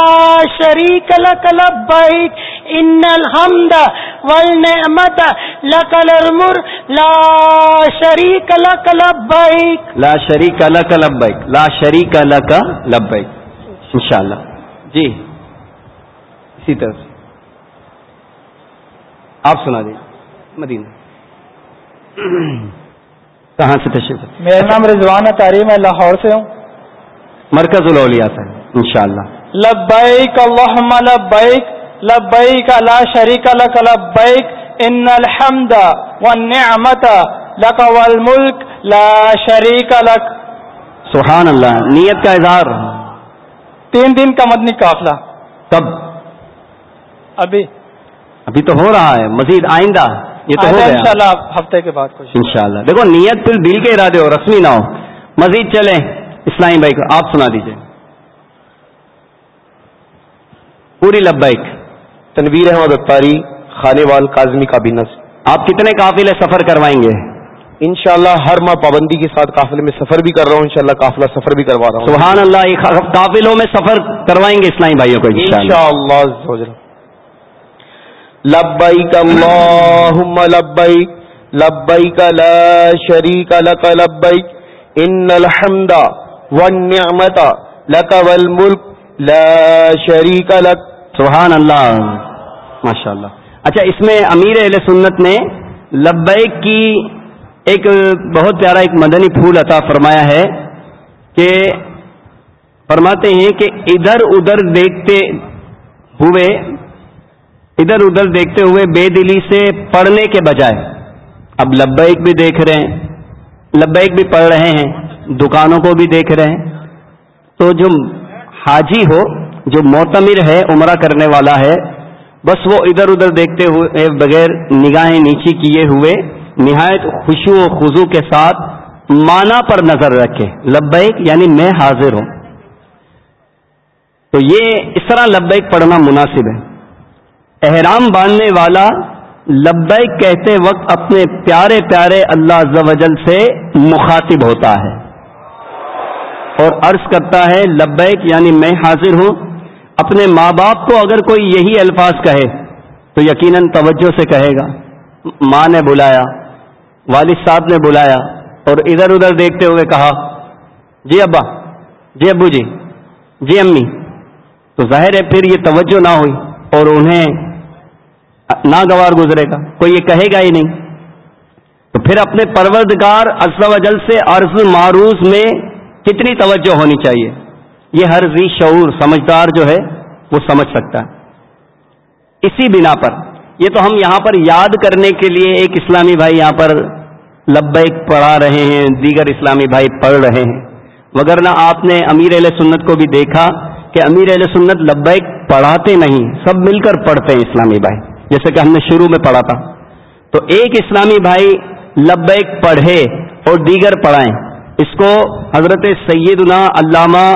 شریک لک لبیک ان الحمد والنعمت لک الامر لا شریک لک لبیک لا شریک لک لبیک لا شریک لک لبیک انشاءاللہ جی۔ اسی طرح سے آپ سنا دیجیے مدینہ۔ کہاں سے تشریف؟ میرا نام رضوان تاری میں لاہور سے ہوں۔ مرکز الاولیاء سے انشاءاللہ۔ لبیک اللہم لبیک لبیک لا شریک لک لبیک ان الحمد والنعمت لک والملک لا شریک لک۔ سبحان اللہ نیت کا اظہار۔ تین دن کا مدنی قافلہ۔ کب؟ ابھی۔ ابھی تو ہو رہا ہے مزید آئندہ۔ یہ تو ہو ان شاء اللہ ہفتے کے بعد کچھ انشاءاللہ۔ دیکھو نیت پھر دل کے ارادے ہو رسمی نہ ہو۔ مزید چلیں۔ اسلامی بھائی کو آپ سنا دیجیے پوری لبیک۔ تنویر احمد اتاری خانے وال کاظمی کابینہ سے آپ کتنے قافلے سفر کروائیں گے؟ انشاءاللہ ہر ماہ پابندی کے ساتھ قافلے میں سفر بھی کر رہا ہوں انشاءاللہ قافلہ سفر بھی کروا رہا ہوں۔ سبحان اللہ قافلوں میں سفر کروائیں گے اسلامی بھائیوں کو انشاءاللہ۔ جل۔ لبیک اللہم لبیک لبیک لا شریک لک لبیک ان الحمد والنعمت لک والملک لا شریک لک۔ سبحان اللہ ماشاء اللہ اچھا اس میں امیر اہل سنت نے لبیک کی ایک بہت پیارا ایک مدنی پھول عطا فرمایا ہے کہ فرماتے ہیں کہ ادھر ادھر دیکھتے ہوئے، ادھر ادھر دیکھتے ہوئے بے دلی سے پڑھنے کے بجائے، اب لبیک بھی دیکھ رہے ہیں، لبیک بھی پڑھ رہے ہیں، دکانوں کو بھی دیکھ رہے ہیں۔ تو جو حاجی ہو، جو معتمر ہے، عمرہ کرنے والا ہے، بس وہ ادھر ادھر دیکھتے ہوئے بغیر نگاہیں نیچی کیے ہوئے نہایت خوشو و خضو کے ساتھ مانا پر نظر رکھے، لبیک یعنی میں حاضر ہوں۔ تو یہ اس طرح لبیک پڑھنا مناسب ہے۔ احرام باندھنے والا لبیک کہتے وقت اپنے پیارے پیارے اللہ عز و جل سے مخاطب ہوتا ہے۔ اور عرض کرتا ہے، لبیک یعنی میں حاضر ہوں۔ اپنے ماں باپ کو اگر کوئی یہی الفاظ کہے، تو یقیناً توجہ سے کہے گا۔ ماں نے بلایا۔ والد صاحب نے بلایا اور ادھر ادھر دیکھتے ہوئے کہا جی ابا جی ابو جی جی امی۔ تو ظاہر ہے پھر یہ توجہ نہ ہوئی اور انہیں ناگوار گزرے گا، کوئی یہ کہے گا ہی نہیں۔ تو پھر اپنے پروردگار عز و جل سے عرض معروض میں کتنی توجہ ہونی چاہیے؟ یہ ہر ذی شعور، سمجھدار جو ہے، وہ سمجھ سکتا ہے۔ اسی بنا پر یہ تو ہم یہاں پر یاد کرنے کے لیے ایک اسلامی بھائی یہاں پر لبیک پڑھا رہے ہیں، دیگر اسلامی بھائی پڑھ رہے ہیں۔ وگرنہ آپ نے امیر علیہ سنت کو بھی دیکھا کہ امیر علیہ سنت لبیک پڑھاتے نہیں، سب مل کر پڑھتے ہیں اسلامی بھائی، جیسے کہ ہم نے شروع میں پڑھا تھا۔ تو ایک اسلامی بھائی لبیک پڑھے اور دیگر پڑھائیں۔ اس کو حضرت سیدنا علامہ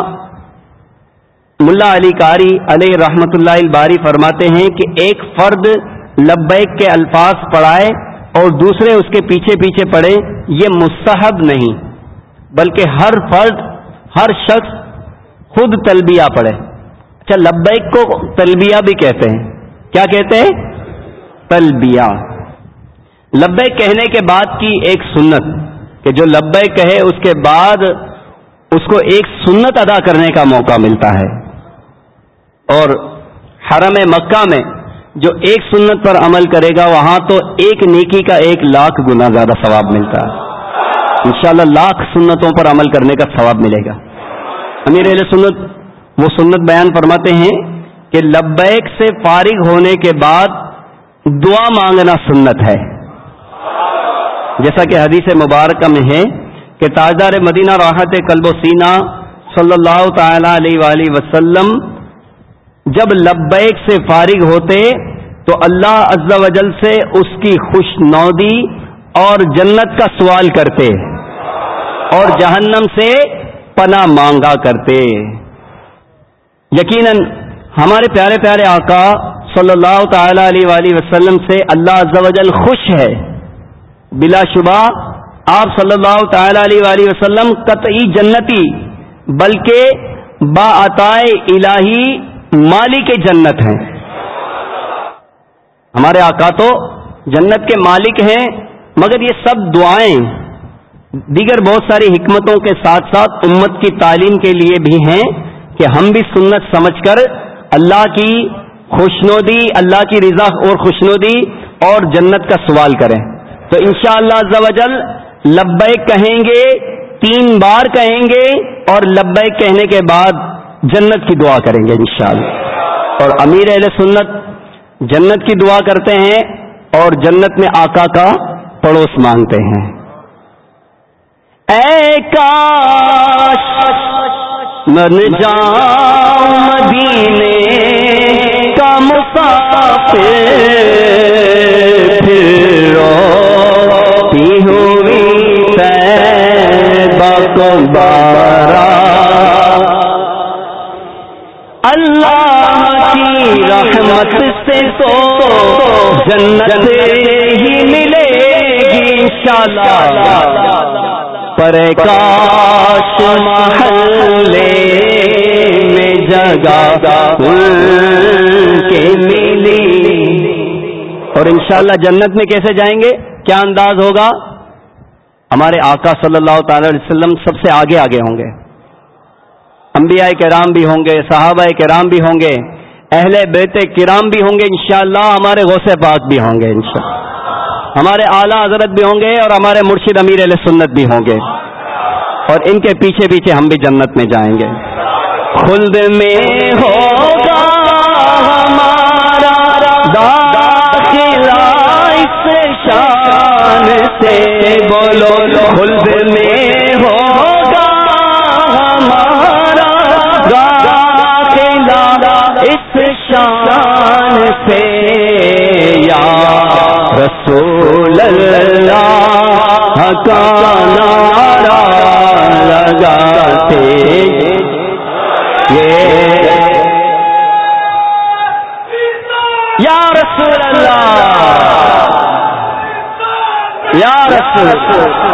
ملا علی کاری علیہ رحمت اللہ الباری فرماتے ہیں کہ ایک فرد لبیک کے الفاظ پڑھائے اور دوسرے اس کے پیچھے پیچھے پڑھے، یہ مستحب نہیں، بلکہ ہر فرد، ہر شخص خود تلبیہ پڑھے۔ اچھا لبیک کو تلبیہ بھی کہتے ہیں۔ کیا کہتے ہیں؟ تلبیہ۔ لبیک کہنے کے بعد کی ایک سنت، کہ جو لبیک کہے، اس کے بعد اس کو ایک سنت ادا کرنے کا موقع ملتا ہے۔ اور حرم مکہ میں جو ایک سنت پر عمل کرے گا، وہاں تو ایک نیکی کا ایک لاکھ گنا زیادہ ثواب ملتا ہے۔ انشاءاللہ لاکھ سنتوں پر عمل کرنے کا ثواب ملے گا۔ امیر اہل سنت وہ سنت بیان فرماتے ہیں کہ لبیک سے فارغ ہونے کے بعد دعا مانگنا سنت ہے۔ جیسا کہ حدیث مبارکہ میں ہے کہ تاجدار مدینہ راحت قلب و سینا صلی اللہ تعالی علیہ وآلہ وسلم جب لبیک سے فارغ ہوتے تو اللہ عز و جل سے اس کی خوش نودی اور جنت کا سوال کرتے اور جہنم سے پناہ مانگا کرتے۔ یقیناً ہمارے پیارے پیارے آقا صلی اللہ تعالی علیہ وآلہ وسلم سے اللہ عز و جل خوش ہے۔ بلا شبہ آپ صلی اللہ تعالی علیہ وآلہ وسلم قطعی جنتی، بلکہ با عطائے الہی مالک جنت ہیں۔ ہمارے آقا تو جنت کے مالک ہیں، مگر یہ سب دعائیں دیگر بہت ساری حکمتوں کے ساتھ ساتھ امت کی تعلیم کے لیے بھی ہیں کہ ہم بھی سنت سمجھ کر اللہ کی خوشنودی، اللہ کی رضا اور خوشنودی اور جنت کا سوال کریں۔ تو انشاءاللہ شاء اللہ لبیک کہیں گے، تین بار کہیں گے اور لبیک کہنے کے بعد جنت کی دعا کریں گے انشاءاللہ۔ اور امیر اہل سنت جنت کی دعا کرتے ہیں اور جنت میں آقا کا پڑوس مانگتے ہیں۔ اے کاش من جاؤں مدینے کا مسافر، پھر ہوئی کو رحمت سے تو جنت ہی ملے گی انشاءاللہ۔ پر کاش محلے میں جگہ کے ملی۔ اور انشاءاللہ جنت میں کیسے جائیں گے؟ کیا انداز ہوگا؟ ہمارے آقا صلی اللہ تعالی علیہ وسلم سب سے آگے آگے ہوں گے۔ انبیاء کرام بھی ہوں گے، صحابہ کرام بھی ہوں گے۔ اہل بیت کرام بھی ہوں گے، انشاءاللہ ہمارے غوث پاک بھی ہوں گے، انشاءاللہ۔ ہمارے اعلیٰ حضرت بھی ہوں گے اور ہمارے مرشد امیر علیہ سنت بھی ہوں گے۔ اور ان کے پیچھے پیچھے ہم بھی جنت میں جائیں گے۔ خلد میں ہوگا ہمارا داخلہ، اس شان سے بولو، خلد میں شان سے یا رسول اللہ کا نعرہ لگاتے۔ یا رسول اللہ، یا رسول،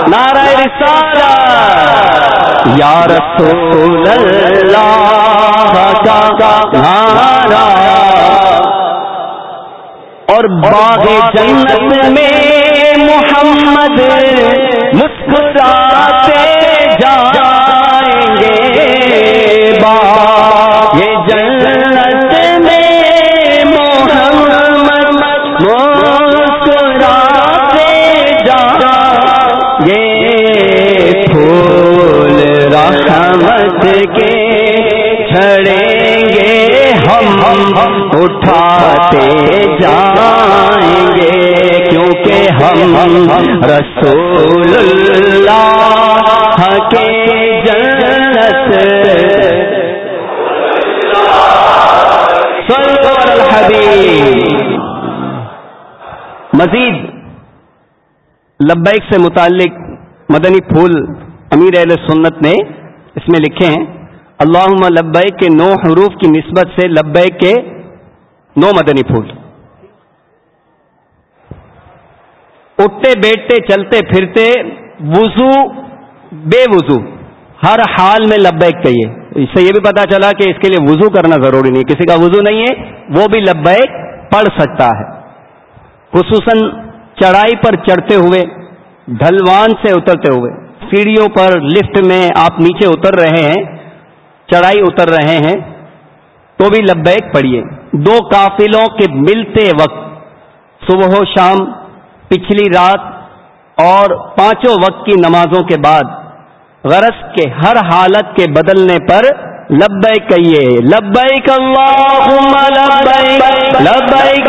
نعرہ رسالہ یا رسول اللہ کا نارا اور باغ جنت میں محمد مسکراتے جا رحمت کے چھڑیں گے ہم، اٹھاتے جائیں گے، کیونکہ ہم رسول اللہ کے جنت مزید لبیک سے متعلق مدنی پھول امیر اہل سنت نے اس میں لکھے ہیں اللہ لبیک کے نو حروف کی نسبت سے لبیک کے نو مدنی پھول۔ اٹھتے، بیٹھتے، چلتے، پھرتے، وضو، بے وضو، ہر حال میں لبیک کہیے اس سے یہ بھی پتا چلا کہ اس کے لیے وضو کرنا ضروری نہیں کسی کا وضو نہیں ہے، وہ بھی لبیک پڑھ سکتا ہے۔ خصوصاً چڑھائی پر چڑھتے ہوئے، ڈھلوان سے اترتے ہوئے۔ سیڑھیوں پر لفٹ میں آپ نیچے اتر رہے ہیں، چڑھائی اتر رہے ہیں، تو بھی لبیک پڑھیے۔ دو قافلوں کے ملتے وقت، صبح و شام، پچھلی رات اور پانچوں وقت کی نمازوں کے بعد، غرض کے ہر حالت کے بدلنے پر لبیک کہیے۔ لبیک اللہم، لبیک لبیک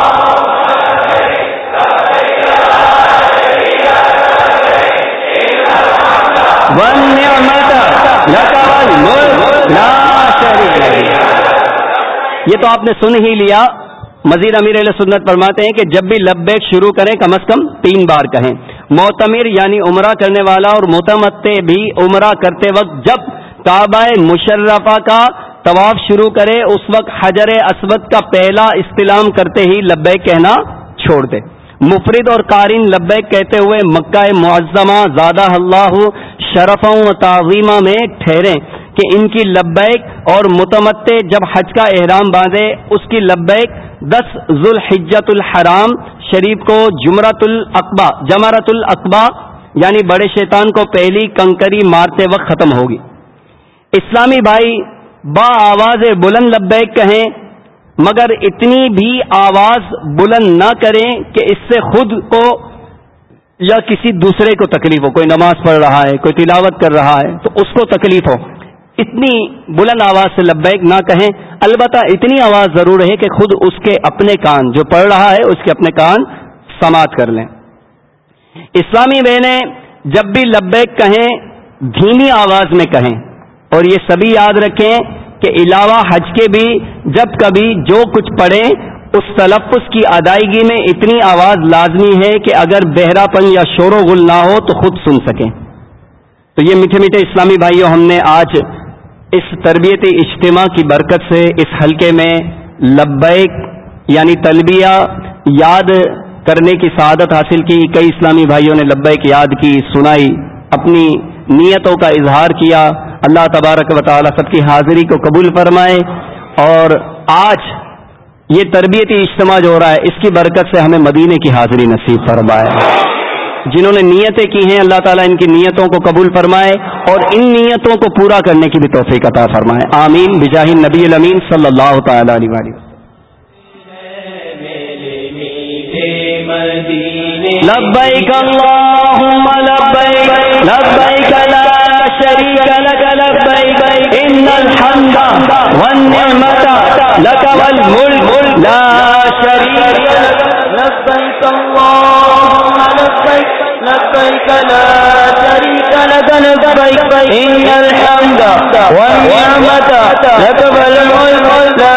یہ تو آپ نے سن ہی لیا۔ مزید امیر علیہ سنت فرماتے ہیں کہ جب بھی لبیک شروع کریں، کم از کم تین بار کہیں۔ معتمر یعنی عمرہ کرنے والا اور متمت بھی عمرہ کرتے وقت جب کعبہ مشرفہ کا طواف شروع کرے، اس وقت حجر اسود کا پہلا استلام کرتے ہی لبیک کہنا چھوڑ دے۔ مفرد اور قارن لبیک کہتے ہوئے مکہ معظمہ زادہ اللہ شرفوں و تعظیمہ میں ٹھہرے کہ ان کی لبیک اور متمتے جب حج کا احرام باندھے، اس کی لبیک دس ذوالحجت الحرام شریف کو جمرت القبا جمرت القبا یعنی بڑے شیطان کو پہلی کنکری مارتے وقت ختم ہوگی۔ اسلامی بھائی، با آواز بلند لبیک کہیں، مگر اتنی بھی آواز بلند نہ کریں کہ اس سے خود کو یا کسی دوسرے کو تکلیف ہو، کوئی نماز پڑھ رہا ہے، کوئی تلاوت کر رہا ہے، تو اس کو تکلیف ہو۔ اتنی بلند آواز سے لبیک نہ کہیں، البتہ اتنی آواز ضرور ہے کہ خود اس کے اپنے کان، جو پڑھ رہا ہے، اس کے اپنے کان سماعت کر لیں۔ اسلامی بہنیں جب بھی لبیک کہیں، دھیمی آواز میں کہیں۔ اور یہ سبھی یاد رکھیں کہ علاوہ حج کے بھی، جب کبھی جو کچھ پڑھیں اس تلفظ کی ادائیگی میں اتنی آواز لازمی ہے کہ اگر بہرا پن یا شور و غل نہ ہو تو خود سن سکیں۔ تو یہ میٹھے میٹھے اسلامی بھائیوں، ہم نے آج اس تربیتی اجتماع کی برکت سے اس حلقے میں لبیک یعنی تلبیہ یاد کرنے کی سعادت حاصل کی۔ کئی اسلامی بھائیوں نے لبیک یاد کی، سنائی، اپنی نیتوں کا اظہار کیا۔ اللہ تبارک و تعالی سب کی حاضری کو قبول فرمائے۔ اور آج یہ تربیتی اجتماع جو ہو رہا ہے، اس کی برکت سے ہمیں مدینے کی حاضری نصیب فرمائے۔ جنہوں نے نیتیں کی ہیں، اللہ تعالیٰ ان کی نیتوں کو قبول فرمائے اور ان نیتوں کو پورا کرنے کی بھی توفیق عطا فرمائے۔ آمین۔ بجاہ نبی الامین صلی اللہ تعالی علیہ وآلہ لبیک اللہم، لبیک لبیک لا شریک لک، لبیک ان الحمد والنعمت لك والملك لا شريك لك لبيك اللهم لبيك لبيك لا شريك لك لبيك ان الحمد والنعمت لك والملك لا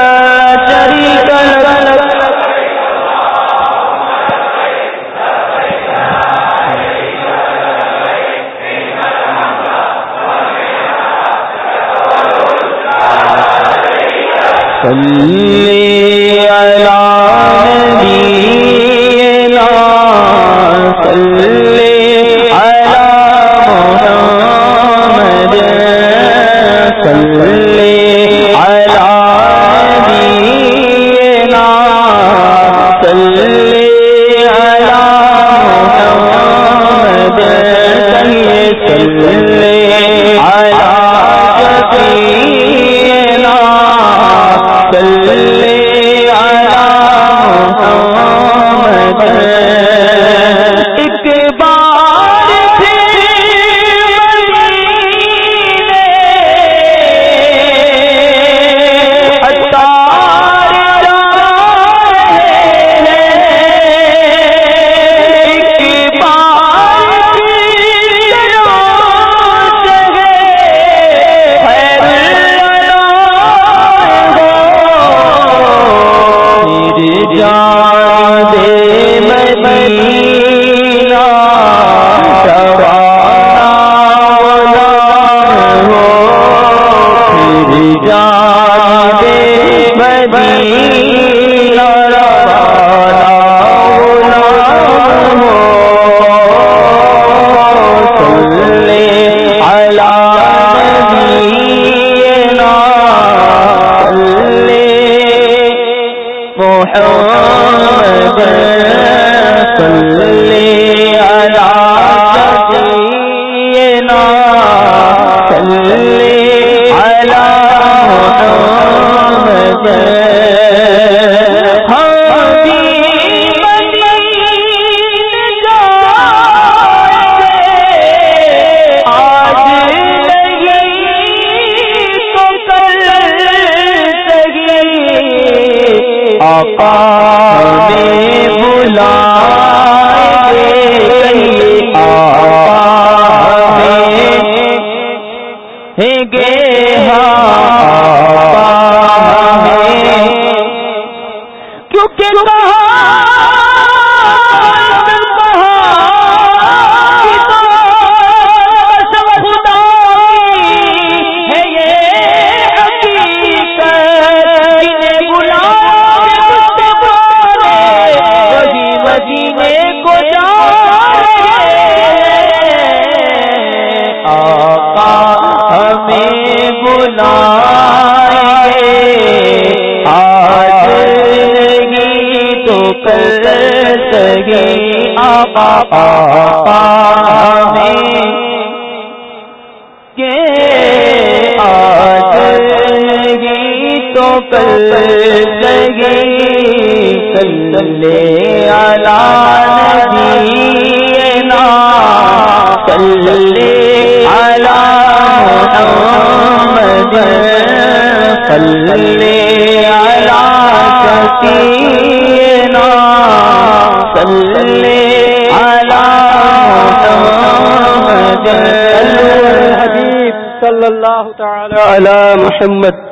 اللہ تعالی علی محمد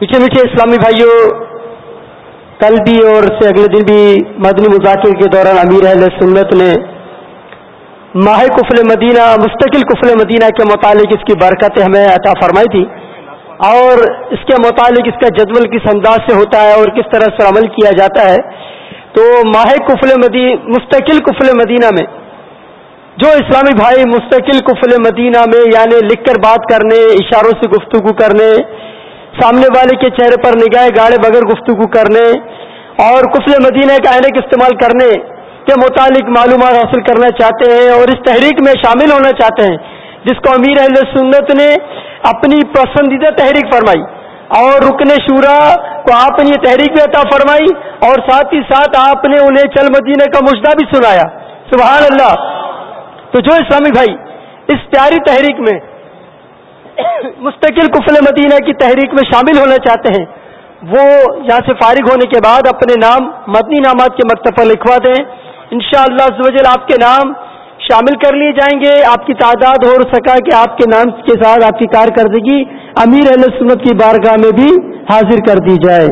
میٹھے میٹھے اسلامی بھائیوں کل بھی اور اس سے اگلے دن بھی مدنی مذاکر کے دوران امیر اہل سنت نے ماہ کفل مدینہ، مستقل کفل مدینہ کے متعلق اس کی برکتیں ہمیں عطا فرمائی تھی۔ اور اس کے متعلق اس کا جدول کس انداز سے ہوتا ہے اور کس طرح سے عمل کیا جاتا ہے، تو ماہ کفل مدینہ، مستقل کفل مدینہ میں جو اسلامی بھائی مستقل کفل مدینہ میں یعنی لکھ کر بات کرنے، اشاروں سے گفتگو کرنے سامنے والے کے چہرے پر نگاہیں گاڑے بغیر گفتگو کرنے اور کفل مدینہ کا اینک استعمال کرنے کے متعلق معلومات حاصل کرنا چاہتے ہیں اور اس تحریک میں شامل ہونا چاہتے ہیں، جس کو امیر اہل سنت نے اپنی پسندیدہ تحریک فرمائی۔ اور رکن شورا کو آپ نے یہ تحریک بھی عطا فرمائی اور ساتھ ہی ساتھ آپ نے انہیں چل مدینہ کا مشدہ بھی سنایا۔ سبحان اللہ۔ تو جو اسلامی بھائی، اس پیاری تحریک میں مستقل کفل مدینہ کی تحریک میں شامل ہونا چاہتے ہیں۔ وہ یہاں سے فارغ ہونے کے بعد اپنے نام مدنی نامات کے مکتب پر لکھوا دیں۔ انشاءاللہ شاء اللہ آپ کے نام شامل کر لیے جائیں گے۔ آپ کی تعداد ہو سکا کہ آپ کے نام کے ساتھ آپ کی کارکردگی امیر اہل سنت کی بارگاہ میں بھی حاضر کر دی جائے۔